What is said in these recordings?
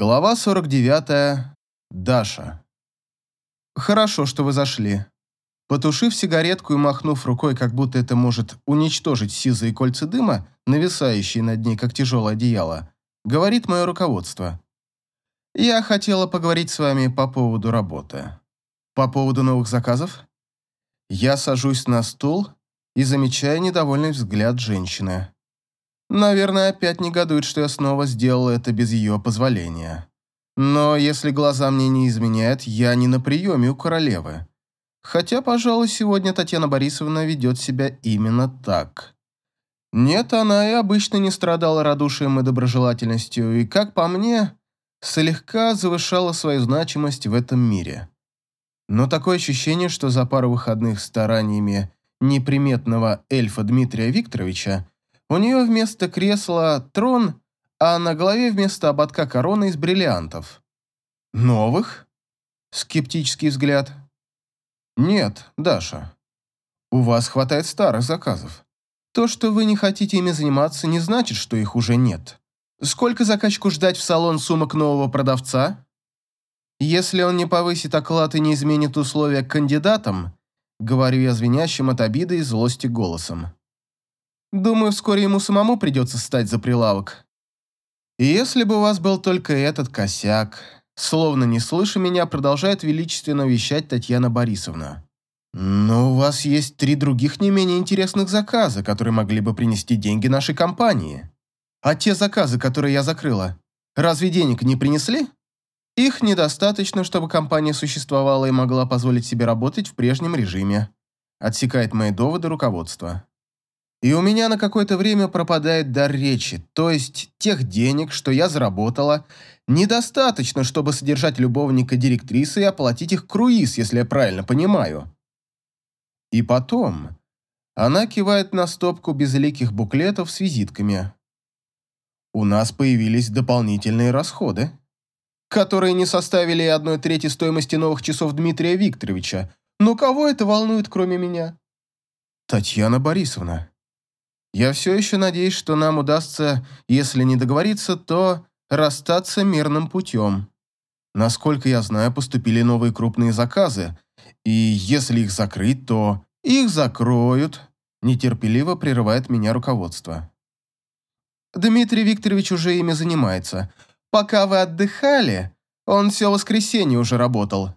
Глава 49. Даша. Хорошо, что вы зашли. Потушив сигаретку и махнув рукой, как будто это может уничтожить сизые кольца дыма, нависающие над ней, как тяжелое одеяло, говорит мое руководство. Я хотела поговорить с вами по поводу работы. По поводу новых заказов? Я сажусь на стул и замечаю недовольный взгляд женщины. Наверное, опять негодует, что я снова сделал это без ее позволения. Но если глаза мне не изменяют, я не на приеме у королевы. Хотя, пожалуй, сегодня Татьяна Борисовна ведет себя именно так. Нет, она и обычно не страдала радушием и доброжелательностью, и, как по мне, слегка завышала свою значимость в этом мире. Но такое ощущение, что за пару выходных стараниями неприметного эльфа Дмитрия Викторовича у нее вместо кресла трон, а на голове вместо ободка корона из бриллиантов. Новых? Скептический взгляд. Нет, Даша. У вас хватает старых заказов. То, что вы не хотите ими заниматься, не значит, что их уже нет. Сколько заказчику ждать в салон сумок нового продавца? Если он не повысит оклад и не изменит условия кандидатам, говорю я звенящим от обиды и злости голосом. Думаю, вскоре ему самому придется стать за прилавок. И если бы у вас был только этот косяк, словно не слыша меня, продолжает величественно вещать Татьяна Борисовна. Но у вас есть три других не менее интересных заказа, которые могли бы принести деньги нашей компании. А те заказы, которые я закрыла, разве денег не принесли? Их недостаточно, чтобы компания существовала и могла позволить себе работать в прежнем режиме. Отсекает мои доводы руководство и у меня на какое-то время пропадает дар речи, то есть тех денег, что я заработала, недостаточно, чтобы содержать любовника директрисы и оплатить их круиз, если я правильно понимаю. И потом она кивает на стопку безликих буклетов с визитками. У нас появились дополнительные расходы, которые не составили одной трети стоимости новых часов Дмитрия Викторовича. Но кого это волнует, кроме меня? Татьяна Борисовна. Я все еще надеюсь, что нам удастся, если не договориться, то расстаться мирным путем. Насколько я знаю, поступили новые крупные заказы, и если их закрыть, то их закроют, нетерпеливо прерывает меня руководство. Дмитрий Викторович уже ими занимается. Пока вы отдыхали, он все воскресенье уже работал.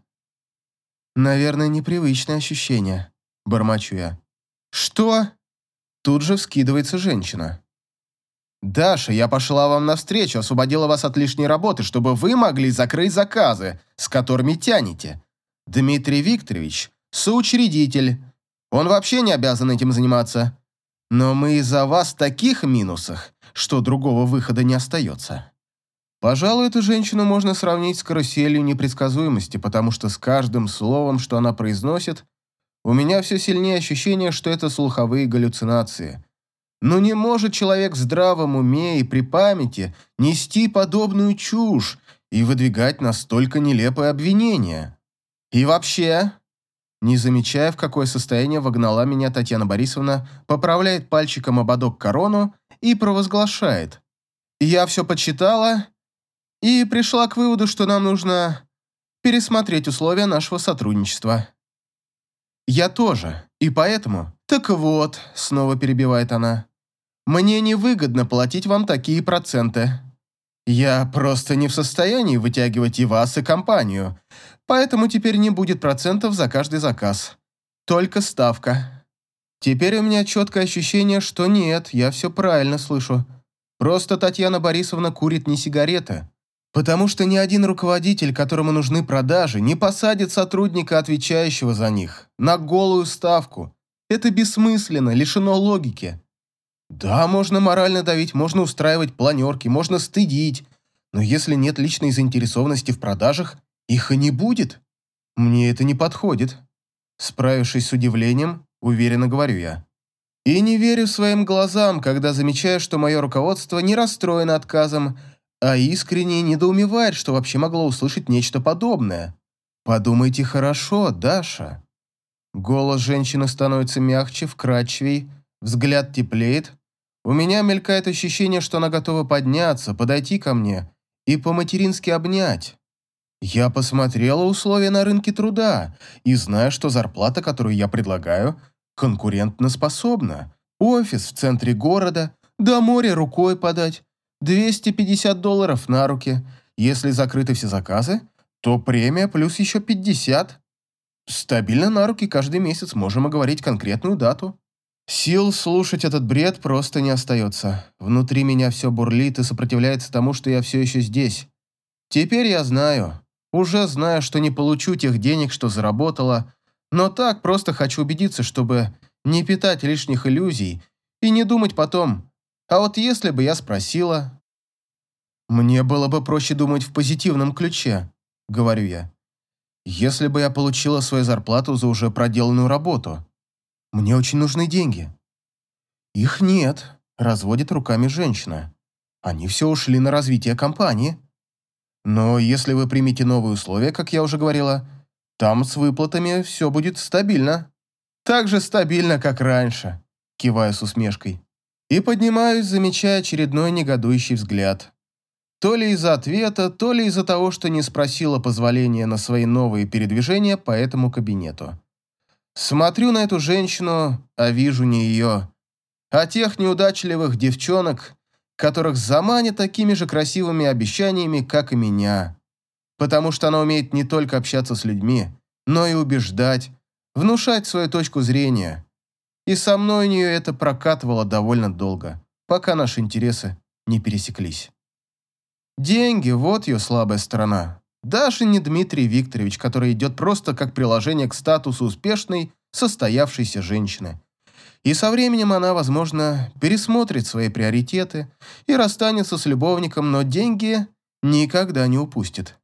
Наверное, непривычное ощущение, бормочу я. Что? Тут же вскидывается женщина. «Даша, я пошла вам навстречу, освободила вас от лишней работы, чтобы вы могли закрыть заказы, с которыми тянете. Дмитрий Викторович – соучредитель. Он вообще не обязан этим заниматься. Но мы из-за вас в таких минусах, что другого выхода не остается». Пожалуй, эту женщину можно сравнить с каруселью непредсказуемости, потому что с каждым словом, что она произносит, у меня все сильнее ощущение, что это слуховые галлюцинации. Но не может человек в здравом уме и при памяти нести подобную чушь и выдвигать настолько нелепое обвинение. И вообще, не замечая, в какое состояние вогнала меня Татьяна Борисовна, поправляет пальчиком ободок корону и провозглашает. Я все подсчитала и пришла к выводу, что нам нужно пересмотреть условия нашего сотрудничества. «Я тоже, и поэтому...» «Так вот», — снова перебивает она, «мне невыгодно платить вам такие проценты. Я просто не в состоянии вытягивать и вас, и компанию, поэтому теперь не будет процентов за каждый заказ. Только ставка. Теперь у меня четкое ощущение, что нет, я все правильно слышу. Просто Татьяна Борисовна курит не сигареты, Потому что ни один руководитель, которому нужны продажи, не посадит сотрудника, отвечающего за них, на голую ставку. Это бессмысленно, лишено логики. Да, можно морально давить, можно устраивать планерки, можно стыдить, но если нет личной заинтересованности в продажах, их и не будет. Мне это не подходит. Справившись с удивлением, уверенно говорю я. И не верю своим глазам, когда замечаю, что мое руководство не расстроено отказом, а искренне недоумевает, что вообще могло услышать нечто подобное. Подумайте хорошо, Даша. Голос женщины становится мягче, вкрадчивей, взгляд теплеет. У меня мелькает ощущение, что она готова подняться, подойти ко мне и по-матерински обнять. Я посмотрела условия на рынке труда и знаю, что зарплата, которую я предлагаю, конкурентноспособна. Офис в центре города, до моря рукой подать, 250 долларов на руки. Если закрыты все заказы, то премия плюс еще 50. Стабильно на руки каждый месяц можем оговорить конкретную дату. Сил слушать этот бред просто не остается. Внутри меня все бурлит и сопротивляется тому, что я все еще здесь. Теперь я знаю, уже знаю, что не получу тех денег, что заработала, но так просто хочу убедиться, чтобы не питать лишних иллюзий и не думать потом, а вот если бы я спросила... Мне было бы проще думать в позитивном ключе, говорю я. Если бы я получила свою зарплату за уже проделанную работу. Мне очень нужны деньги. Их нет, разводит руками женщина. Они все ушли на развитие компании. Но если вы примете новые условия, как я уже говорила, там с выплатами все будет стабильно. Так же стабильно, как раньше, киваю с усмешкой. И поднимаюсь, замечая очередной негодующий взгляд. То ли из-за ответа, то ли из-за того, что не спросила позволения на свои новые передвижения по этому кабинету. Смотрю на эту женщину, а вижу не ее, а тех неудачливых девчонок, которых заманят такими же красивыми обещаниями, как и меня. Потому что она умеет не только общаться с людьми, но и убеждать, внушать свою точку зрения. И со мной у нее это прокатывало довольно долго, пока наши интересы не пересеклись. Деньги – вот ее слабая сторона. Даже не Дмитрий Викторович, который идет просто как приложение к статусу успешной, состоявшейся женщины. И со временем она, возможно, пересмотрит свои приоритеты и расстанется с любовником, но деньги никогда не упустит.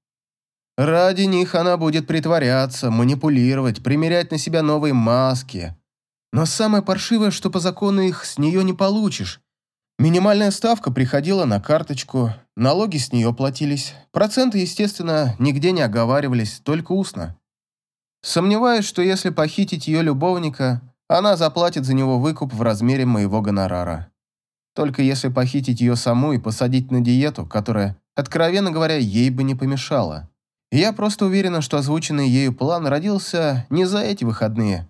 Ради них она будет притворяться, манипулировать, примерять на себя новые маски. Но самое паршивое, что по закону их с нее не получишь. Минимальная ставка приходила на карточку, налоги с нее платились. Проценты, естественно, нигде не оговаривались, только устно. Сомневаюсь, что если похитить ее любовника, она заплатит за него выкуп в размере моего гонорара. Только если похитить ее саму и посадить на диету, которая, откровенно говоря, ей бы не помешала. я просто уверена, что озвученный ею план родился не за эти выходные.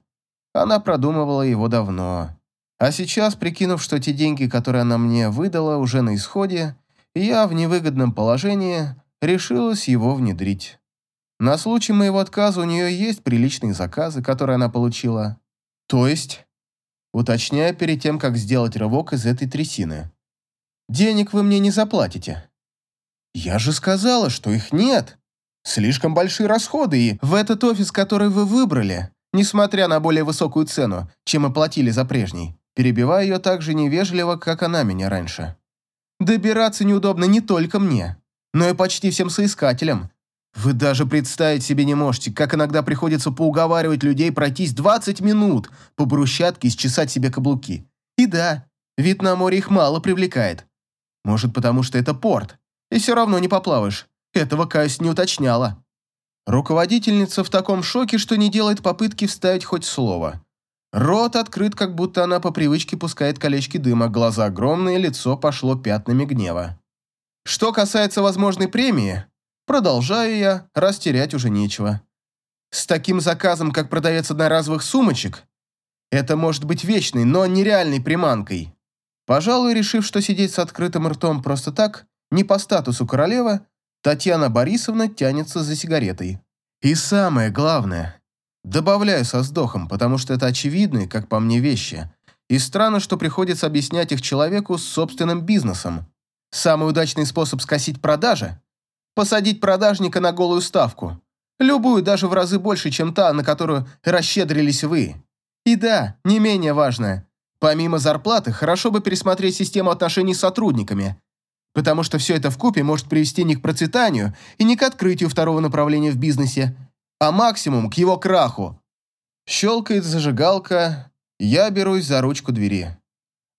Она продумывала его давно. А сейчас, прикинув, что те деньги, которые она мне выдала, уже на исходе, я в невыгодном положении, решилась его внедрить. На случай моего отказа у нее есть приличные заказы, которые она получила. То есть, уточняя перед тем, как сделать рывок из этой трясины. Денег вы мне не заплатите. Я же сказала, что их нет. Слишком большие расходы, и в этот офис, который вы выбрали, несмотря на более высокую цену, чем мы платили за прежний, перебивая ее так же невежливо, как она меня раньше. «Добираться неудобно не только мне, но и почти всем соискателям. Вы даже представить себе не можете, как иногда приходится поуговаривать людей пройтись 20 минут по брусчатке и счесать себе каблуки. И да, вид на море их мало привлекает. Может, потому что это порт, и все равно не поплаваешь. Этого, каюсь, не уточняла». Руководительница в таком шоке, что не делает попытки вставить хоть слово. Рот открыт, как будто она по привычке пускает колечки дыма, глаза огромные, лицо пошло пятнами гнева. Что касается возможной премии, продолжаю я, растерять уже нечего. С таким заказом, как продавец одноразовых сумочек, это может быть вечной, но нереальной приманкой. Пожалуй, решив, что сидеть с открытым ртом просто так, не по статусу королева, Татьяна Борисовна тянется за сигаретой. И самое главное, Добавляю со вздохом, потому что это очевидные, как по мне, вещи. И странно, что приходится объяснять их человеку с собственным бизнесом. Самый удачный способ скосить продажи – посадить продажника на голую ставку. Любую даже в разы больше, чем та, на которую расщедрились вы. И да, не менее важное, помимо зарплаты, хорошо бы пересмотреть систему отношений с сотрудниками, потому что все это вкупе может привести не к процветанию и не к открытию второго направления в бизнесе, а максимум к его краху. Щелкает зажигалка, я берусь за ручку двери.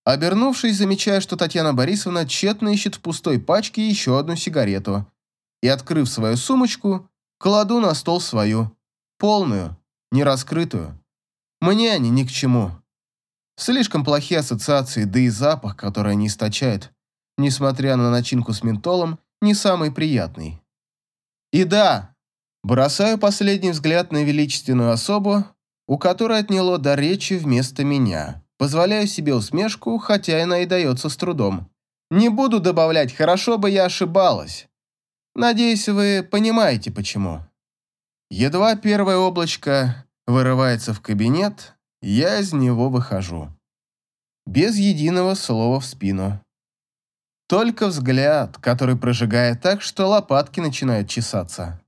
Обернувшись, замечаю, что Татьяна Борисовна тщетно ищет в пустой пачке еще одну сигарету. И, открыв свою сумочку, кладу на стол свою. Полную, не раскрытую. Мне они ни к чему. Слишком плохие ассоциации, да и запах, который они источают. Несмотря на начинку с ментолом не самый приятный. И да, бросаю последний взгляд на величественную особу, у которой отняло до речи вместо меня. Позволяю себе усмешку, хотя она и дается с трудом. Не буду добавлять, хорошо бы я ошибалась. Надеюсь, вы понимаете, почему. Едва первое облачко вырывается в кабинет, я из него выхожу. Без единого слова в спину. Только взгляд, который прожигает так, что лопатки начинают чесаться.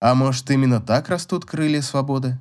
А может, именно так растут крылья свободы?